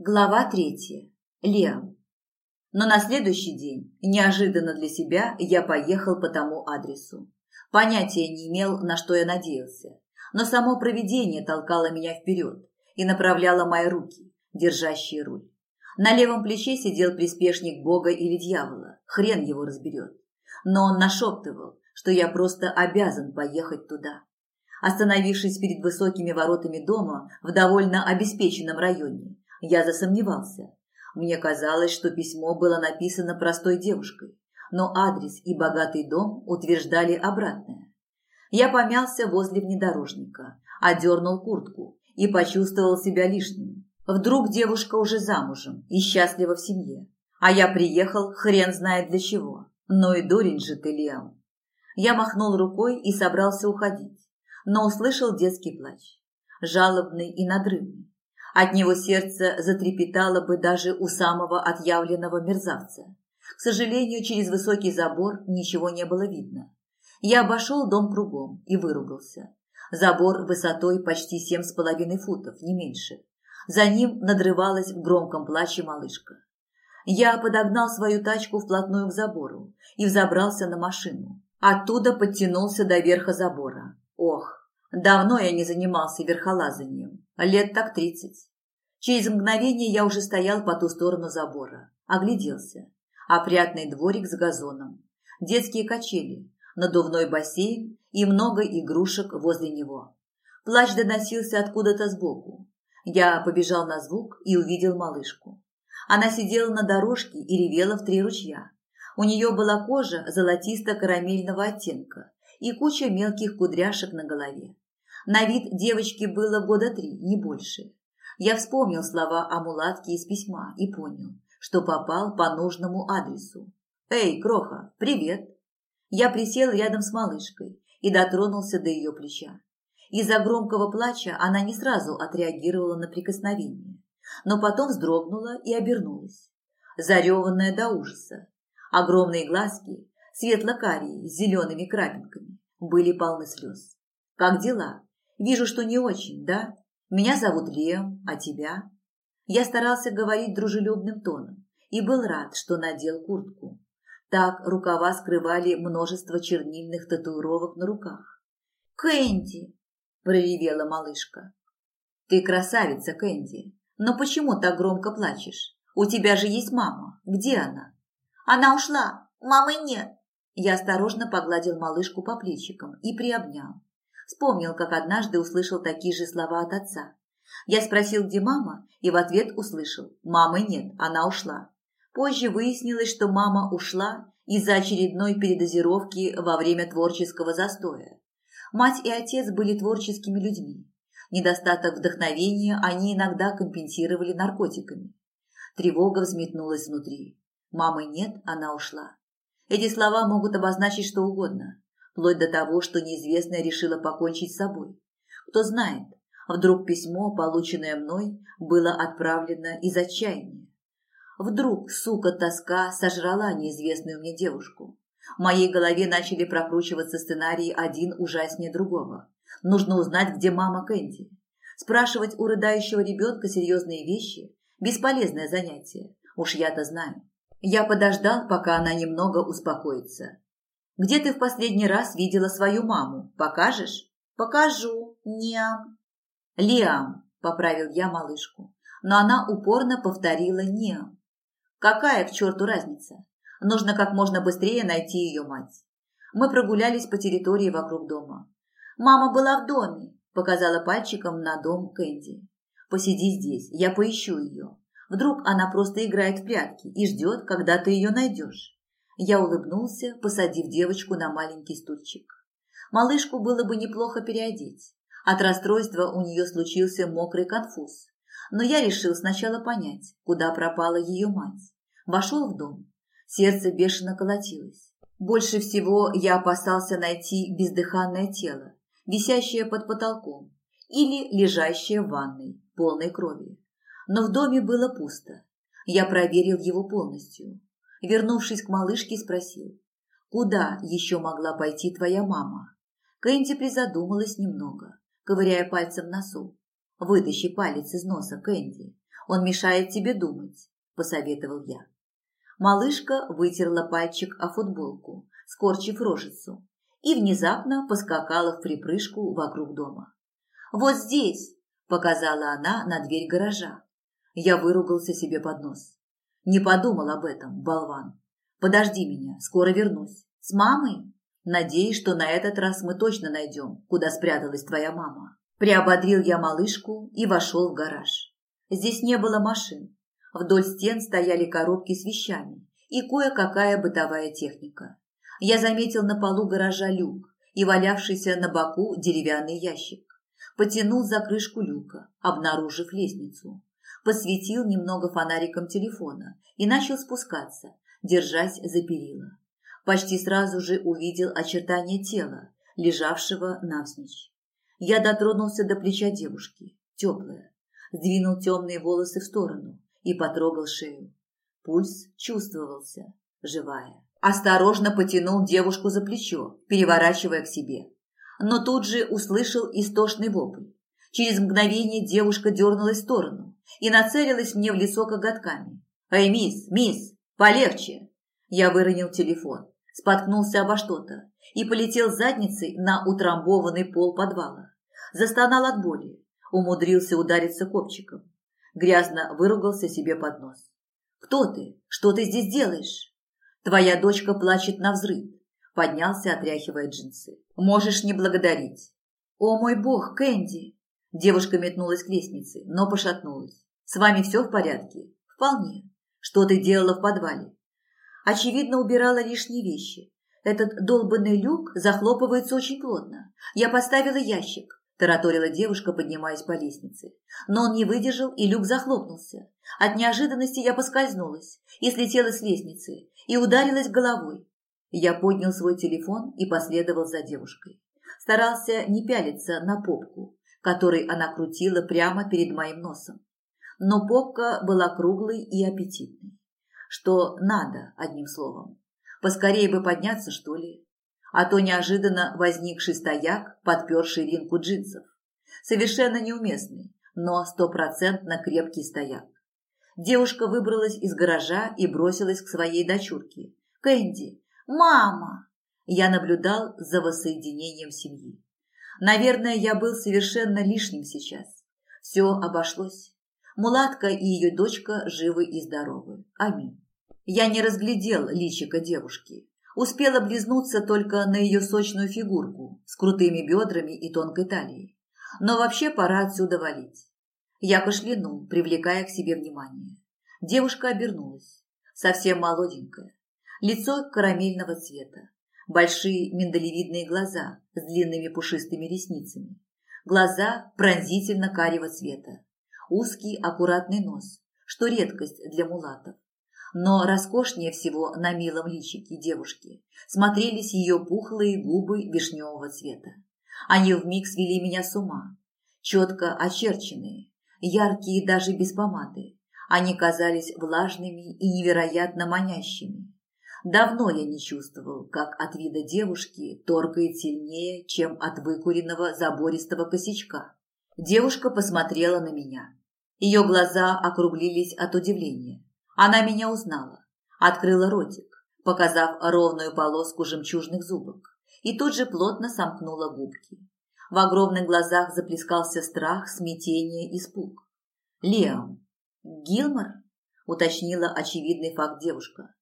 Глава третья. Лео. Но на следующий день, неожиданно для себя, я поехал по тому адресу. Понятия не имел, на что я надеялся, но само провидение толкало меня вперед и направляло мои руки, держащие руль. На левом плече сидел приспешник Бога или дьявола, хрен его разберет. Но он нашептывал, что я просто обязан поехать туда. Остановившись перед высокими воротами дома в довольно обеспеченном районе, я засомневался. Мне казалось, что письмо было написано простой девушкой, но адрес и богатый дом утверждали обратное. Я помялся возле внедорожника, одернул куртку и почувствовал себя лишним. Вдруг девушка уже замужем и счастлива в семье, а я приехал хрен знает для чего. Ну и дурень же ты, Лиам. Я махнул рукой и собрался уходить, но услышал детский плач, жалобный и надрывный. От него сердце затрепетало бы даже у самого отъявленного мерзавца. К сожалению, через высокий забор ничего не было видно. Я обошел дом кругом и выругался. Забор высотой почти семь с половиной футов, не меньше. За ним надрывалась в громком плаче малышка. Я подогнал свою тачку вплотную к забору и взобрался на машину. Оттуда подтянулся до верха забора. Ох, давно я не занимался верхолазанием. Лет так тридцать. Через мгновение я уже стоял по ту сторону забора. Огляделся. Опрятный дворик с газоном. Детские качели. Надувной бассейн и много игрушек возле него. Плач доносился откуда-то сбоку. Я побежал на звук и увидел малышку. Она сидела на дорожке и ревела в три ручья. У нее была кожа золотисто-карамельного оттенка и куча мелких кудряшек на голове. На вид девочки было года три, не больше. Я вспомнил слова о мулатке из письма и понял, что попал по нужному адресу. «Эй, Кроха, привет!» Я присел рядом с малышкой и дотронулся до ее плеча. Из-за громкого плача она не сразу отреагировала на прикосновение, но потом вздрогнула и обернулась, зареванная до ужаса. Огромные глазки, светло-карие с зелеными крапинками, были полны слез. «Как дела? Вижу, что не очень, да?» Меня зовут Лео, а тебя?» Я старался говорить дружелюбным тоном и был рад, что надел куртку. Так рукава скрывали множество чернильных татуировок на руках. «Кэнди!» – проревела малышка. «Ты красавица, Кэнди, но почему так громко плачешь? У тебя же есть мама. Где она?» «Она ушла. Мамы нет». Я осторожно погладил малышку по плечикам и приобнял. Вспомнил, как однажды услышал такие же слова от отца. Я спросил, где мама, и в ответ услышал «Мамы нет, она ушла». Позже выяснилось, что мама ушла из-за очередной передозировки во время творческого застоя. Мать и отец были творческими людьми. Недостаток вдохновения они иногда компенсировали наркотиками. Тревога взметнулась внутри. Мамы нет, она ушла. Эти слова могут обозначить что угодно вплоть до того, что неизвестная решила покончить с собой. Кто знает, вдруг письмо, полученное мной, было отправлено из отчаяния. Вдруг, сука, тоска сожрала неизвестную мне девушку. В моей голове начали прокручиваться сценарии один ужаснее другого. Нужно узнать, где мама Кэнди. Спрашивать у рыдающего ребенка серьезные вещи – бесполезное занятие. Уж я-то знаю. Я подождал, пока она немного успокоится, где ты в последний раз видела свою маму? Покажешь? Покажу. Неам. Лиам, поправил я малышку. Но она упорно повторила Неам. Какая к черту разница? Нужно как можно быстрее найти ее мать. Мы прогулялись по территории вокруг дома. Мама была в доме, показала пальчиком на дом Кэнди. Посиди здесь, я поищу ее. Вдруг она просто играет в прятки и ждет, когда ты ее найдешь. Я улыбнулся, посадив девочку на маленький стульчик. Малышку было бы неплохо переодеть. От расстройства у нее случился мокрый конфуз. Но я решил сначала понять, куда пропала ее мать. Вошел в дом. Сердце бешено колотилось. Больше всего я опасался найти бездыханное тело, висящее под потолком, или лежащее в ванной, полной крови. Но в доме было пусто. Я проверил его полностью. Вернувшись к малышке, спросил, «Куда еще могла пойти твоя мама?» Кэнди призадумалась немного, ковыряя пальцем носу. «Вытащи палец из носа, Кэнди. Он мешает тебе думать», – посоветовал я. Малышка вытерла пальчик о футболку, скорчив рожицу, и внезапно поскакала в припрыжку вокруг дома. «Вот здесь!» – показала она на дверь гаража. Я выругался себе под нос. Не подумал об этом, болван. Подожди меня, скоро вернусь. С мамой? Надеюсь, что на этот раз мы точно найдем, куда спряталась твоя мама. Приободрил я малышку и вошел в гараж. Здесь не было машин. Вдоль стен стояли коробки с вещами и кое-какая бытовая техника. Я заметил на полу гаража люк и валявшийся на боку деревянный ящик. Потянул за крышку люка, обнаружив лестницу. Посветил немного фонариком телефона и начал спускаться, держась за перила. Почти сразу же увидел очертания тела, лежавшего навзничь. Я дотронулся до плеча девушки, теплая, сдвинул темные волосы в сторону и потрогал шею. Пульс чувствовался, живая. Осторожно потянул девушку за плечо, переворачивая к себе. Но тут же услышал истошный вопль. Через мгновение девушка дернулась в сторону и нацелилась мне в лицо коготками. «Эй, мисс, мисс, полегче!» Я выронил телефон, споткнулся обо что-то и полетел задницей на утрамбованный пол подвала. Застонал от боли, умудрился удариться копчиком. Грязно выругался себе под нос. «Кто ты? Что ты здесь делаешь?» «Твоя дочка плачет на взрыв», – поднялся, отряхивая джинсы. «Можешь не благодарить». «О мой бог, Кэнди!» Девушка метнулась к лестнице, но пошатнулась. «С вами все в порядке?» «Вполне. Что ты делала в подвале?» Очевидно, убирала лишние вещи. Этот долбанный люк захлопывается очень плотно. Я поставила ящик, тараторила девушка, поднимаясь по лестнице. Но он не выдержал, и люк захлопнулся. От неожиданности я поскользнулась и слетела с лестницы, и ударилась головой. Я поднял свой телефон и последовал за девушкой. Старался не пялиться на попку, которой она крутила прямо перед моим носом. Но попка была круглой и аппетитной. Что надо, одним словом. Поскорее бы подняться, что ли, а то неожиданно возникший стояк, подперший ринку джинсов. Совершенно неуместный, но стопроцентно крепкий стояк. Девушка выбралась из гаража и бросилась к своей дочурке. «Кэнди! Мама!» Я наблюдал за воссоединением семьи. Наверное, я был совершенно лишним сейчас. Все обошлось. Мулатка и ее дочка живы и здоровы. Аминь. Я не разглядел личика девушки, Успел облизнуться только на ее сочную фигурку с крутыми бедрами и тонкой талией. Но вообще пора отсюда валить. Я кашлянул, привлекая к себе внимание. Девушка обернулась, совсем молоденькая, лицо карамельного цвета, большие миндалевидные глаза с длинными пушистыми ресницами, глаза пронзительно карего цвета, узкий аккуратный нос, что редкость для мулатов, но роскошнее всего на милом личике девушки смотрелись ее пухлые губы вишневого цвета. Они вмиг свели меня с ума. Четко очерченные, яркие даже без помады. Они казались влажными и невероятно манящими. Давно я не чувствовал, как от вида девушки торкает сильнее, чем от выкуренного забористого косячка. Девушка посмотрела на меня. Ее глаза округлились от удивления. Она меня узнала, открыла ротик, показав ровную полоску жемчужных зубок, и тут же плотно сомкнула губки. В огромных глазах заплескался страх, смятение, испуг. «Лиам, Гилмор?» – уточнила очевидный факт девушка.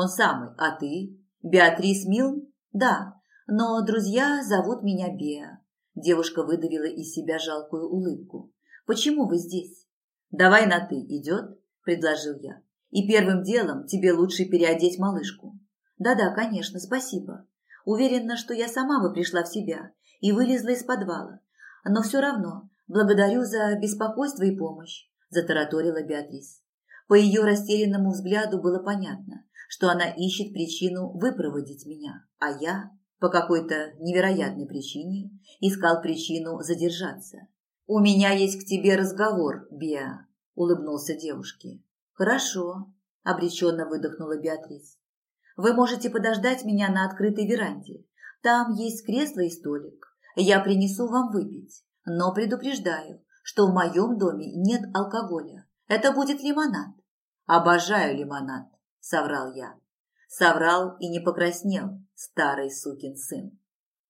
«Он самый, а ты? Беатрис Милн?» «Да, но друзья зовут меня Беа». Девушка выдавила из себя жалкую улыбку. «Почему вы здесь?» «Давай на «ты» идет?» – предложил я. И первым делом тебе лучше переодеть малышку. Да-да, конечно, спасибо. Уверена, что я сама бы пришла в себя и вылезла из подвала. Но все равно благодарю за беспокойство и помощь, затараторила Беатрис. По ее растерянному взгляду было понятно, что она ищет причину выпроводить меня, а я, по какой-то невероятной причине, искал причину задержаться. «У меня есть к тебе разговор, Беа», – улыбнулся девушке. «Хорошо», – обреченно выдохнула Беатрис. «Вы можете подождать меня на открытой веранде. Там есть кресло и столик. Я принесу вам выпить, но предупреждаю, что в моем доме нет алкоголя. Это будет лимонад. Обожаю лимонад, соврал я. Соврал и не покраснел, старый сукин сын.